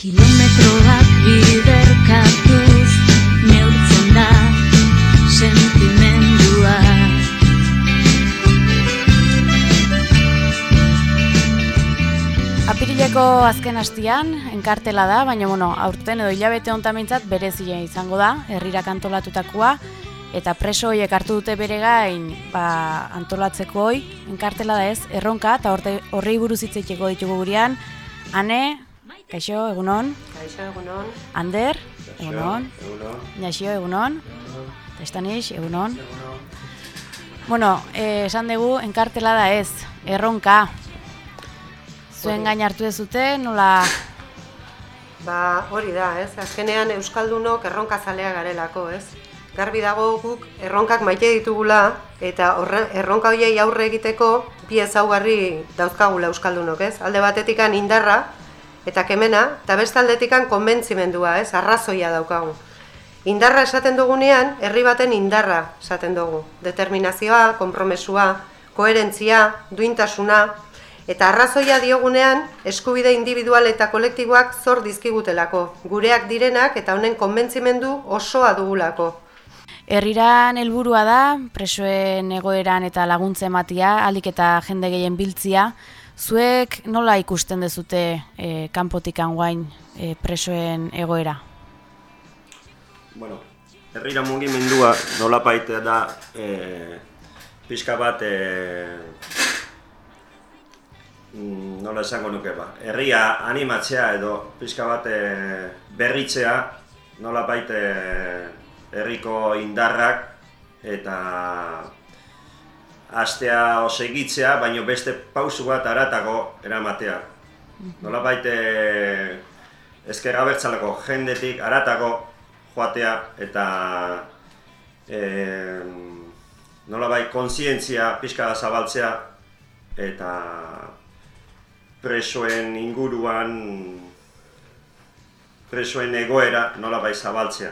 Kilometroak biderkatuz neurtzen da sentimendua. Apirileko azken hastian, enkartela da, baina bueno, aurten edo hilabete hontamintzat berezia izango da, herrira antolatutakoa, eta preso horiek hartu dute bere gain ba, antolatzeko hoi, enkartela da ez, erronka, eta horrei buruz hitzetxeko ditugu gurean, Ane, kaixo, egunon, Kaixo egunon. Ander, egunon, Egunon. Naxio, egunon, eta Estanix, egunon. Bueno, eh, esan dugu, enkartela da ez, erronka. Zuen gain hartu dezute, nola Ba, hori da, ez? Azkenean Euskaldunok erronkazalea garelako, ez? Garbi dago guk erronkak maite ditugula eta horre, erronka horiei aurre egiteko bi ezaugarri dauzkagula Euskaldunok, ez? Alde batetikan indarra eta kemena, eta beste aldetikan konbentzimendua, ez? Arrazoia daukagu. Indarra esaten dugunean, herri baten indarra esaten dugu. Determinazioa, konpromesua, koherentzia, duintasuna, Eta arrazoia diogunean, eskubide individual eta kolektiboak zor dizkigutelako, gureak direnak eta honen konbentzimendu osoa dugulako. Herriran helburua da, presoen egoeran eta laguntza ematia, alik eta jende gehien biltzia. Zuek nola ikusten dezute e, kanpotik guain e, presoen egoera? Bueno, herrira mugimendua nolapait da e, pixka bat e, nola esango nuke ba. Herria animatzea edo pixka bat e, berritzea nolapait e, herriko indarrak eta astea osegitzea, baino beste pausu bat aratago eramatea. Nolabait e, ezker abertzaleko jendetik aratago joatea eta e, nolabait kontzientzia pixka zabaltzea eta presoen inguruan presoen egoera nolabait zabaltzea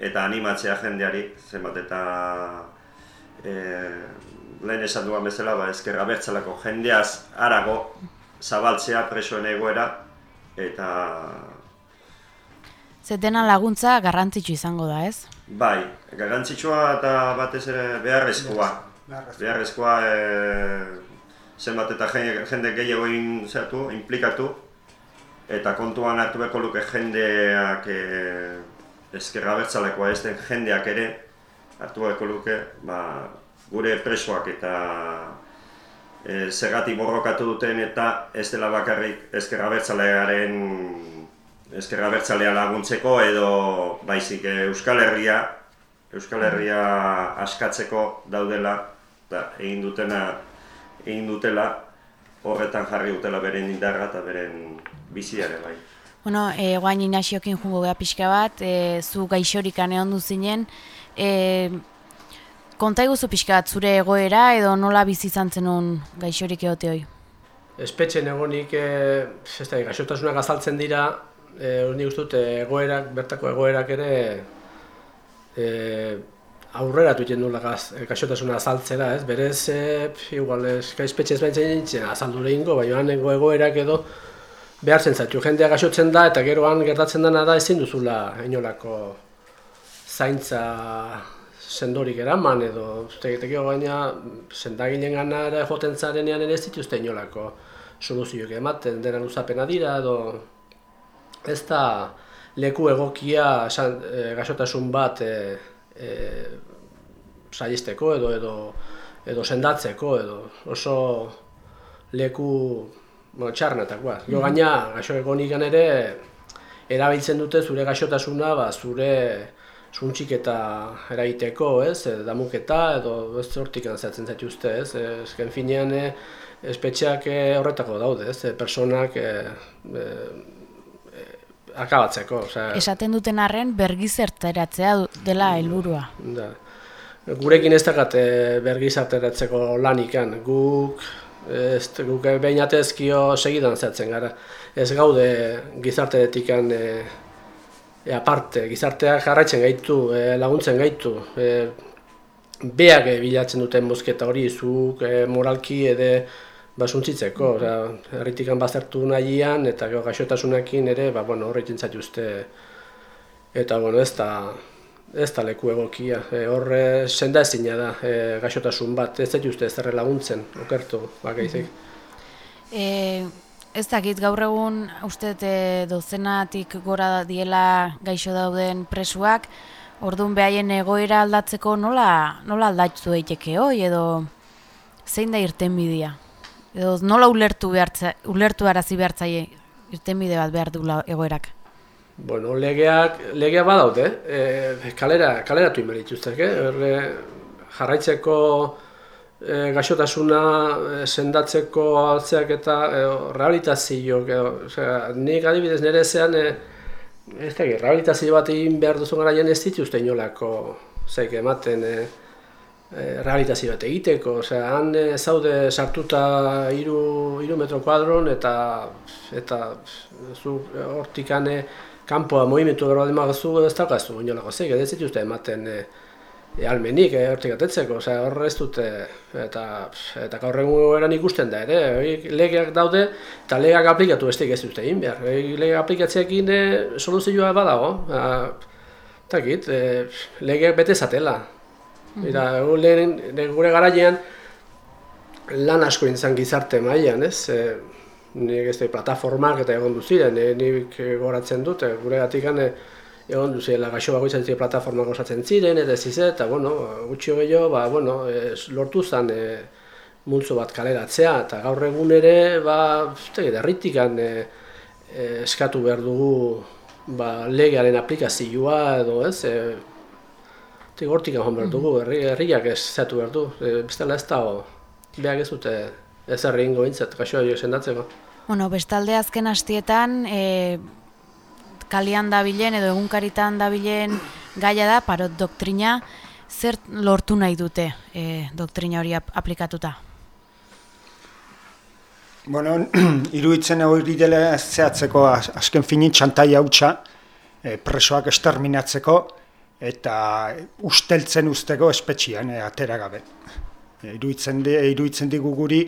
eta animatzea jendeari zenbat eta e, lehen esan duan bezala ba, ezker abertzalako jendeaz arago zabaltzea presoen egoera eta Ze dena laguntza garrantzitsu izango da, ez? bai, garrantzitsua eta batez ere beharrezkoa. Beharrezkoa e, zenbat eta jende, gehiago in, zertu, implikatu eta kontuan hartu beharko luke jendeak e, ezkerra bertzalekoa ez den jendeak ere hartu beharko luke ba, gure presoak eta e, zergatik borrokatu duten eta ez dela bakarrik ezkerra bertzalearen ezkerra bertzalea laguntzeko edo baizik e, Euskal Herria Euskal Herria askatzeko daudela eta egin dutena egin dutela horretan jarri dutela beren indarra eta beren biziare bai. Bueno, e, guain inaxiokin jungo geha pixka bat, e, zu gaixorikan egon duzinien, e, konta iguzu pixka bat zure egoera edo nola bizi izan zenun gaixorik egote hoi? Espetxen egonik, e, gaixotasunak azaltzen dira, e, uste dut egoerak, bertako egoerak ere e, aurrera gaz, e, gaixotasuna azaltzera, ez? Berez, e, igual, ez, espetxe ez baintzen nintzen azaldu lehingo, baina egoerak edo behartzen zaitu. Jendea gaixotzen da eta geroan gertatzen dena da ezin duzula inolako zaintza sendorik eraman edo tegiteko gaina sendaginen ganara joten zarenean ere ez dituzte inolako soluzioak ematen dena luzapena dira edo ez da leku egokia esan, e, gaixotasun bat e, e, saihesteko edo edo edo sendatzeko edo oso leku bueno, txarnetakoa. Jo gaina gaixo egonikan ere erabiltzen dute zure gaixotasuna ba, zure zuntxik eta eragiteko, ez, e, damuketa edo ez hortik antzatzen zaituzte, ez, ezken finean e, espetxeak e, horretako daude, ez, e, personak e, e, e, akabatzeko, osea, Esaten duten arren bergizerteratzea dela helburua. Da. Gurekin ez dakat e, bergizarteratzeko lanikan, guk ez, guk behin atezkio segidan zehatzen gara. Ez gaude gizarteretikan e, e, aparte, gizarteak jarraitzen gaitu, e, laguntzen gaitu. E, beak bilatzen duten bozketa hori, zuk e, moralki ede ba, suntzitzeko, osea, herritikan baztertu nahian, eta gero gaixotasunekin ere, ba, bueno, horrekin zaituzte, eta, bueno, ez da, ez da leku egokia, e, horre senda ezina da, e, gaixotasun bat, ez zaituzte ez erre laguntzen, okertu, bakaizik. E, ez dakit gaur egun uste e, dozenatik gora diela gaixo dauden presuak, orduan behaien egoera aldatzeko nola, nola aldatu daiteke hoi edo zein da irten bidea? Edo nola ulertu, behartza, ulertu arazi behartzaie irten bide bat behar du egoerak? Bueno, legeak, legeak badaude, e, kalera, kaleratu inberituztek, eh? jarraitzeko e, gaixotasuna e, sendatzeko altzeak eta e, rehabilitazio, e, osea, nik adibidez nire zean, e, ez da, rehabilitazio bat egin behar duzu garaien ez dituzte inolako, zeik ematen, e, rehabilitazio bat egiteko, osea, han e, zaude sartuta iru, iru metro kuadron eta eta zu hortikane kanpoa movimentu gero bat emagazu ez daukazu inolako zeik, ez dituzte ematen e, e, almenik e, hortik atetzeko, osea, hor ez dute, eta, eta gaur egun eran ikusten da ere, e, legeak daude, eta legeak aplikatu ez ez dute egin behar, e, legeak aplikatzeekin e, soluzioa badago, eta git, e, legeak bete zatela, Eta lehen, gure garailean lan asko intzan gizarte mailan, ez? E, nik ez da plataformak eta egon duziren, e, nik goratzen dut, gure gatikan e, egon duzela gaixo bagoitzen ziren plataformak osatzen ziren, eta ez eta, bueno, gutxio gehiago, ba, bueno, e, lortu zen e, multzo bat kaleratzea, eta gaur egun ere, ba, uste, derritikan e, e, eskatu behar dugu ba, legearen aplikazioa edo, ez? E, hortik egon behar dugu, herriak ez zatu behar du, e, bestela ez da, behar ez dute ez herri ingo bintzat, kaxoa jo sendatzeko. Bueno, bestalde azken hastietan, e, kalian dabilen edo egunkaritan dabilen gaia da, parot doktrina, zer lortu nahi dute e, doktrina hori aplikatuta? Bueno, iruditzen hori dela zehatzeko azken finit txantai hautsa, e, presoak esterminatzeko, eta usteltzen usteko espetxian e, atera gabe. E, iruitzen, di, iruitzen digu guri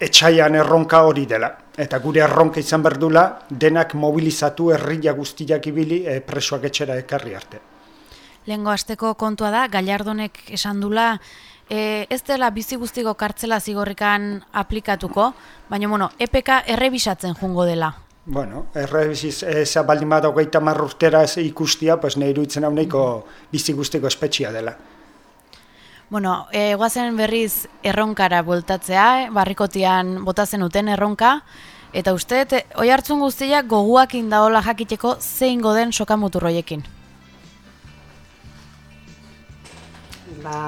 etxaian erronka hori dela. Eta gure erronka izan berdula denak mobilizatu herria guztiak ibili e, presoak etxera ekarri arte. Lehengo asteko kontua da, Gallardonek esan dula, e, ez dela bizi guztiko kartzela zigorrikan aplikatuko, baina bueno, EPK errebisatzen jungo dela. Bueno, errebiziz eza baldin bat hogeita marrurtera ikustia, pues nahi iruditzen hau nahiko bizi guztiko espetxia dela. Bueno, e, guazen berriz erronkara bueltatzea, barrikotian botazen uten erronka, eta uste, oi hartzun guztiak goguak indaola jakiteko zein goden sokamuturroiekin? Ba,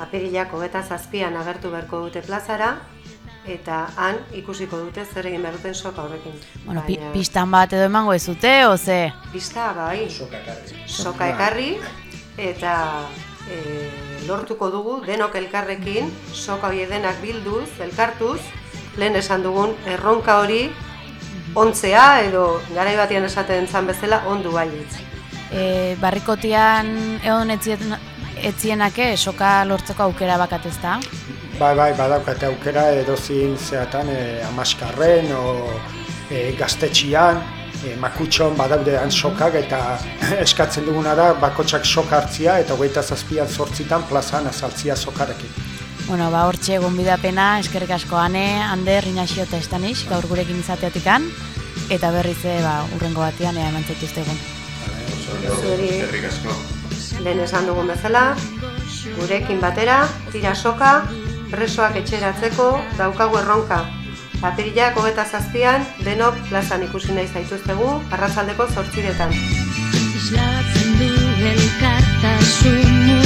apirilako eta zazpian agertu beharko dute plazara, eta han ikusiko dute zer egin behar duten soka horrekin. Bueno, pistan bat edo emango ez dute, oze? Pista, bai. Soka ekarri. Soka ekarri, eta e, lortuko dugu denok elkarrekin, soka hori denak bilduz, elkartuz, lehen esan dugun erronka hori ontzea edo garai batean esaten zan bezala ondu baietz. E, barrikotian egon etzien, etzienake soka lortzeko aukera bakatezta? Bai, bai, badaukate aukera edozin zeatan e, amaskarren o e, gaztetxian, e, makutxon badaude sokak eta eskatzen duguna da bakotsak sok hartzia eta hogeita zazpian zortzitan plazan azaltzia sokarekin. Bueno, ba, hortxe egon bidapena, eskerrik asko ane, Ander, Inaxio eta Estanis, gaur gurekin izateatik eta berriz ba, urrengo batean ea eman egun. Eskerrik asko. Lehen esan dugun bezala, gurekin batera, tira soka, presoak etxeratzeko daukagu erronka. Apirilak hogeta zazpian, denok plazan ikusi nahi zaituztegu, arratzaldeko zortziretan. Islatzen du elkartasun